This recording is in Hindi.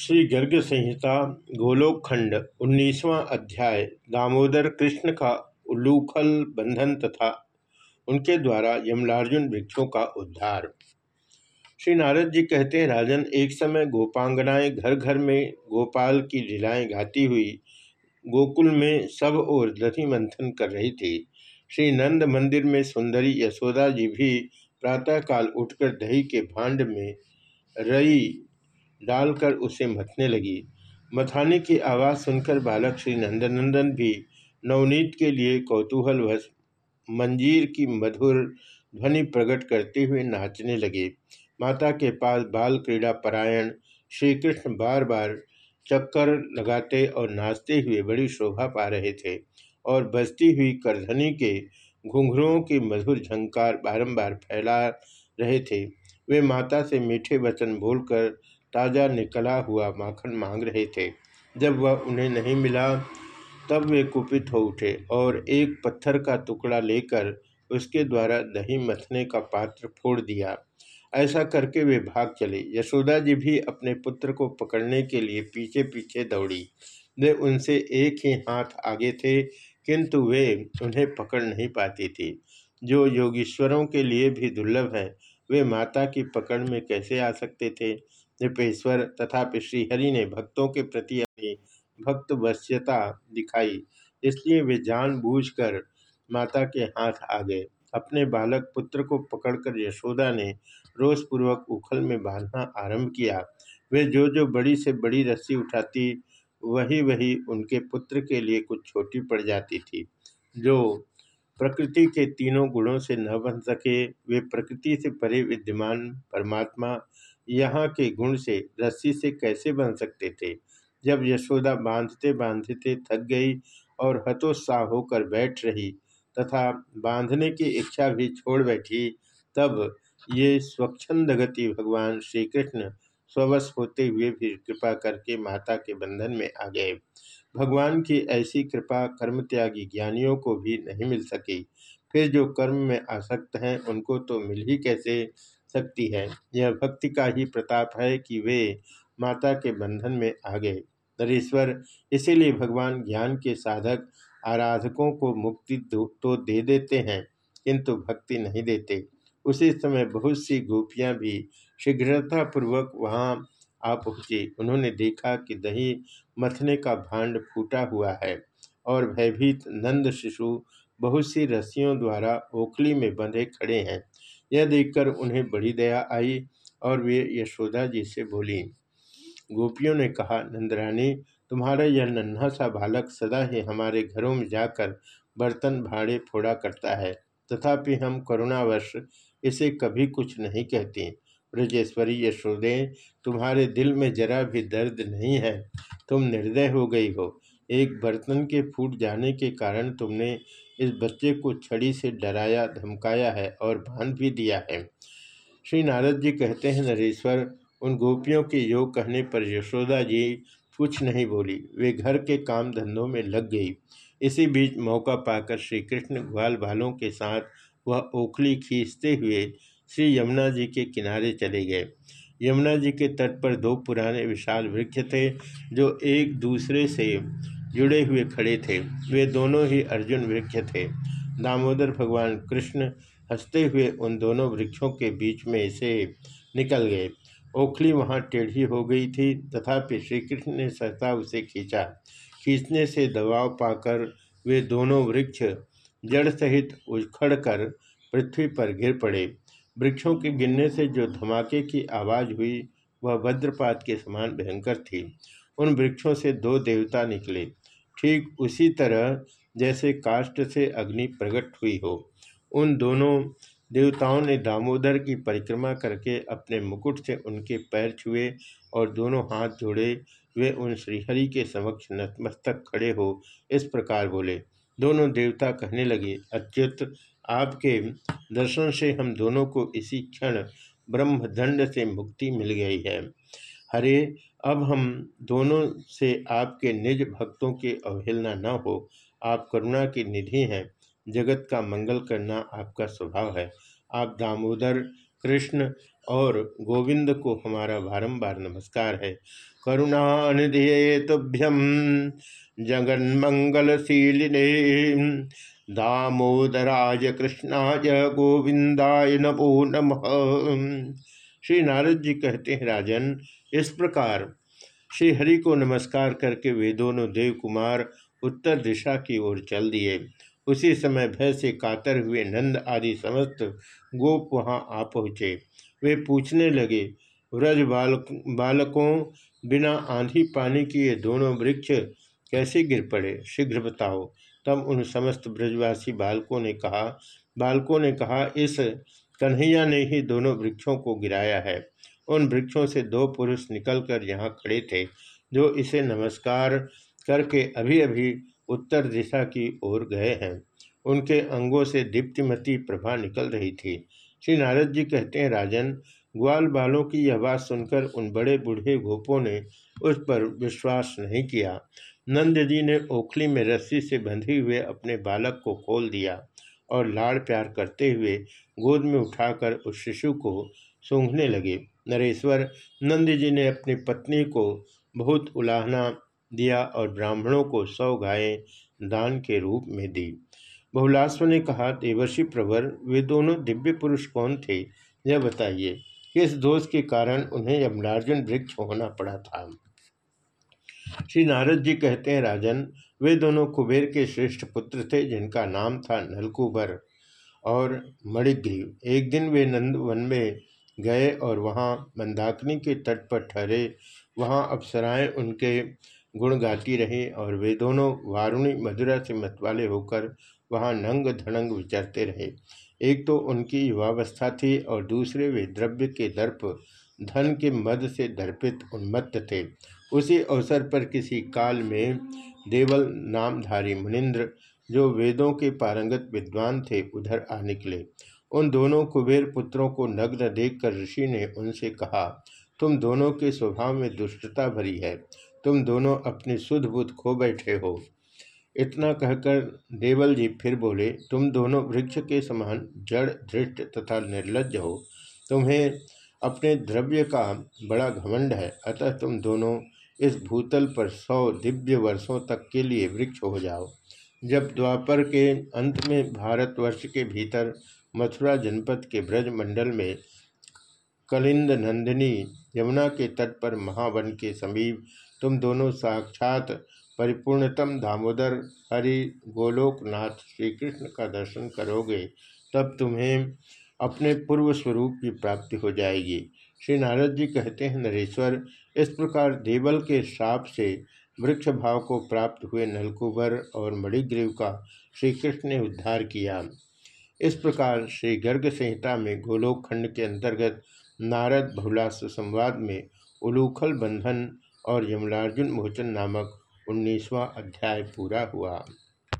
श्री गर्ग संहिता गोलोकखंड उन्नीसवां अध्याय, दामोदर कृष्ण का उल्लूखल बंधन तथा उनके द्वारा यमलार्जुन वृक्षों का उद्धार। श्री नारद जी कहते हैं, राजन, एक समय गोपांगनाएँ घर घर में गोपाल की लीलाएँ गाती हुई गोकुल में सब और दधि मंथन कर रही थी। श्री नंद मंदिर में सुंदरी यशोदा जी भी प्रातःकाल उठकर दही के भांड में रई डालकर उसे मथने लगी। मथाने की आवाज़ सुनकर बालक श्री नंदनंदन भी नवनीत के लिए कौतूहलवश मंजीर की मधुर ध्वनि प्रकट करते हुए नाचने लगे। माता के पास बाल क्रीड़ा परायण श्री कृष्ण बार बार चक्कर लगाते और नाचते हुए बड़ी शोभा पा रहे थे और बजती हुई करधनी के घुंघरुओं की मधुर झंकार बारंबार फैला रहे थे। वे माता से मीठे वचन बोलकर ताज़ा निकला हुआ माखन मांग रहे थे। जब वह उन्हें नहीं मिला, तब वे कुपित हो उठे और एक पत्थर का टुकड़ा लेकर उसके द्वारा दही मथने का पात्र फोड़ दिया। ऐसा करके वे भाग चले। यशोदा जी भी अपने पुत्र को पकड़ने के लिए पीछे पीछे दौड़ी। वे उनसे एक ही हाथ आगे थे, किंतु वे उन्हें पकड़ नहीं पाती थी। जो योगीश्वरों के लिए भी दुर्लभ हैं, वे माता की पकड़ में कैसे आ सकते थे? नृपेश्वर तथा श्रीहरि ने भक्तों के प्रति अपनी भक्त वश्यता दिखाई, इसलिए वे जानबूझकर माता के हाथ आ गए। अपने बालक पुत्र को पकड़कर यशोदा ने रोषपूर्वक उखल में बांधना आरंभ किया। वे जो जो बड़ी से बड़ी रस्सी उठाती वही वही उनके पुत्र के लिए कुछ छोटी पड़ जाती थी। जो प्रकृति के तीनों गुणों से न बन सके, वे प्रकृति से परे विद्यमान परमात्मा यहाँ के गुण से रस्सी से कैसे बन सकते थे? जब यशोदा बांधते बांधते थक गई और हतोत्साह होकर बैठ रही तथा बांधने की इच्छा भी छोड़ बैठी, तब ये स्वच्छंद गति भगवान श्री कृष्ण स्ववश होते हुए भी कृपा करके माता के बंधन में आ गए। भगवान की ऐसी कृपा कर्म त्यागी ज्ञानियों को भी नहीं मिल सकी। फिर जो कर्म में आसक्त हैं, उनको तो मिल ही कैसे? सकती है। यह भक्ति का ही प्रताप है कि वे माता के बंधन में आ गए। नरेश्वर, इसीलिए भगवान ज्ञान के साधक आराधकों को मुक्ति तो दे देते हैं, किंतु भक्ति नहीं देते। उसी समय बहुत सी गोपियाँ भी शीघ्रतापूर्वक वहाँ आ पहुँची। उन्होंने देखा कि दही मथने का भांड फूटा हुआ है और भयभीत नंद शिशु बहुत सी रस्सियों द्वारा ओखली में बंधे खड़े हैं। यह देखकर उन्हें बड़ी दया आई और वे यशोदा जी से बोली, गोपियों ने कहा, नंदरानी, तुम्हारा यह नन्हा सा बालक सदा ही हमारे घरों में जाकर बर्तन भाड़े फोड़ा करता है। तथापि हम करुणावश इसे कभी कुछ नहीं कहती। ब्रजेश्वरी यशोदे, तुम्हारे दिल में जरा भी दर्द नहीं है। तुम निर्दय हो गई हो। एक बर्तन के फूट जाने के कारण तुमने इस बच्चे को छड़ी से डराया, धमकाया है और बाँध भी दिया है। श्री नारद जी कहते हैं, नरेश्वर, उन गोपियों के योग कहने पर यशोदा जी कुछ नहीं बोली। वे घर के काम धंधों में लग गई। इसी बीच मौका पाकर श्री कृष्ण ग्वाल बालों के साथ वह ओखली खींचते हुए श्री यमुना जी के किनारे चले गए। यमुना जी के तट पर दो पुराने विशाल वृक्ष थे, जो एक दूसरे से जुड़े हुए खड़े थे। वे दोनों ही अर्जुन वृक्ष थे। दामोदर भगवान कृष्ण हँसते हुए उन दोनों वृक्षों के बीच में से निकल गए। ओखली वहाँ टेढ़ी हो गई थी। तथापि श्री कृष्ण ने सहता उसे खींचा। खींचने से दबाव पाकर वे दोनों वृक्ष जड़ सहित उखड़ कर पृथ्वी पर गिर पड़े। वृक्षों के गिरने से जो धमाके की आवाज़ हुई, वह वज्रपात के समान भयंकर थी। उन वृक्षों से दो देवता निकले। ठीक उसी तरह जैसे काष्ट से अग्नि प्रकट हुई हो। उन दोनों देवताओं ने दामोदर की परिक्रमा करके अपने मुकुट से उनके पैर छुए और दोनों हाथ जोड़े। वे उन श्रीहरि के समक्ष नतमस्तक खड़े हो इस प्रकार बोले। दोनों देवता कहने लगे, अच्युत, आपके दर्शन से हम दोनों को इसी क्षण ब्रह्मदंड से मुक्ति मिल गई है। हरे अब हम दोनों से आपके निज भक्तों की अवहेलना न हो। आप करुणा की निधि हैं। जगत का मंगल करना आपका स्वभाव है। आप दामोदर, कृष्ण और गोविंद को हमारा बारंबार नमस्कार है। करुणा करुणानिधि तुभ्यम जगन जगन्मंगलशीलिने। दामोदराज कृष्णाय गोविंदाय नमो नमः। श्री नारद जी कहते हैं, राजन, इस प्रकार। श्री हरि को नमस्कार करके वे दोनों देव कुमार उत्तर दिशा की ओर चल दिए। उसी समय भय से कातर हुए नंद आदि समस्त गोप वहाँ आ पहुँचे। वे पूछने लगे, व्रज बालक, बालकों, बिना आंधी पानी की ये दोनों वृक्ष कैसे गिर पड़े? शीघ्र बताओ। तब उन समस्त ब्रजवासी बालकों ने कहा, बालकों ने कहा, इस कन्हैया ने ही दोनों वृक्षों को गिराया है। उन वृक्षों से दो पुरुष निकलकर यहाँ खड़े थे, जो इसे नमस्कार करके अभी अभी उत्तर दिशा की ओर गए हैं। उनके अंगों से दीप्तिमती प्रभा निकल रही थी। श्री नारद जी कहते हैं, राजन, ग्वाल बालों की यह बात सुनकर उन बड़े बूढ़े गोपों ने उस पर विश्वास नहीं किया। नंद जी ने ओखली में रस्सी से बंधे हुए अपने बालक को खोल दिया। और लाड़ प्यार करते हुए गोद में उठाकर उस शिशु को सूंघने लगे। नरेश्वर नंद जी ने अपनी पत्नी को बहुत उलाहना दिया और ब्राह्मणों को सौ गायें दान के रूप में दी। बहुलास्व ने कहा, देवर्षि प्रवर, वे दोनों दिव्य पुरुष कौन थे? यह बताइए, किस दोष के कारण उन्हें यमलार्जुन वृक्ष होना पड़ा था? श्री नारद जी कहते हैं, राजन, वे दोनों कुबेर के श्रेष्ठ पुत्र थे, जिनका नाम था नलकुबर और मणिग्रीव। एक दिन वे नंद वन में गए और वहाँ मंदाकिनी के तट पर ठहरे। वहाँ अप्सराएँ उनके गुण गाती रही और वे दोनों वारुणी मधुरा से मतवाले होकर वहाँ नंग धड़ंग विचरते रहे। एक तो उनकी युवावस्था थी और दूसरे वे द्रव्य के दर्प धन के मद से दर्पित उन्मत्त थे। उसी अवसर पर किसी काल में देवल नामधारी मुनिंद्र, जो वेदों के पारंगत विद्वान थे, उधर आ निकले। उन दोनों कुबेर पुत्रों को नग्न देखकर ऋषि ने उनसे कहा, तुम दोनों के स्वभाव में दुष्टता भरी है। तुम दोनों अपनी शुद्ध बुद्ध खो बैठे हो इतना कहकर देवल जी फिर बोले, तुम दोनों वृक्ष के समान जड़, धृष्ट तथा निर्लज हो। तुम्हें अपने द्रव्य का बड़ा घमंड है। अतः तुम दोनों इस भूतल पर सौ दिव्य वर्षों तक के लिए वृक्ष हो जाओ। जब द्वापर के अंत में भारतवर्ष के भीतर मथुरा जनपद के ब्रज मंडल में कलिंद नंदिनी यमुना के तट पर महावन के समीप तुम दोनों साक्षात परिपूर्णतम दामोदर हरि गोलोकनाथ श्री कृष्ण का दर्शन करोगे, तब तुम्हें अपने पूर्व स्वरूप की प्राप्ति हो जाएगी। श्री नारद जी कहते हैं, नरेश्वर, इस प्रकार देवल के श्राप से वृक्ष भाव को प्राप्त हुए नलकुबर और मणिग्रीव का श्री कृष्ण ने उद्धार किया। इस प्रकार श्री गर्ग संहिता में गोलोक खंड के अंतर्गत नारद बहुलास्व संवाद में उलूखल बंधन और यमलार्जुन मोचन नामक उन्नीसवां अध्याय पूरा हुआ।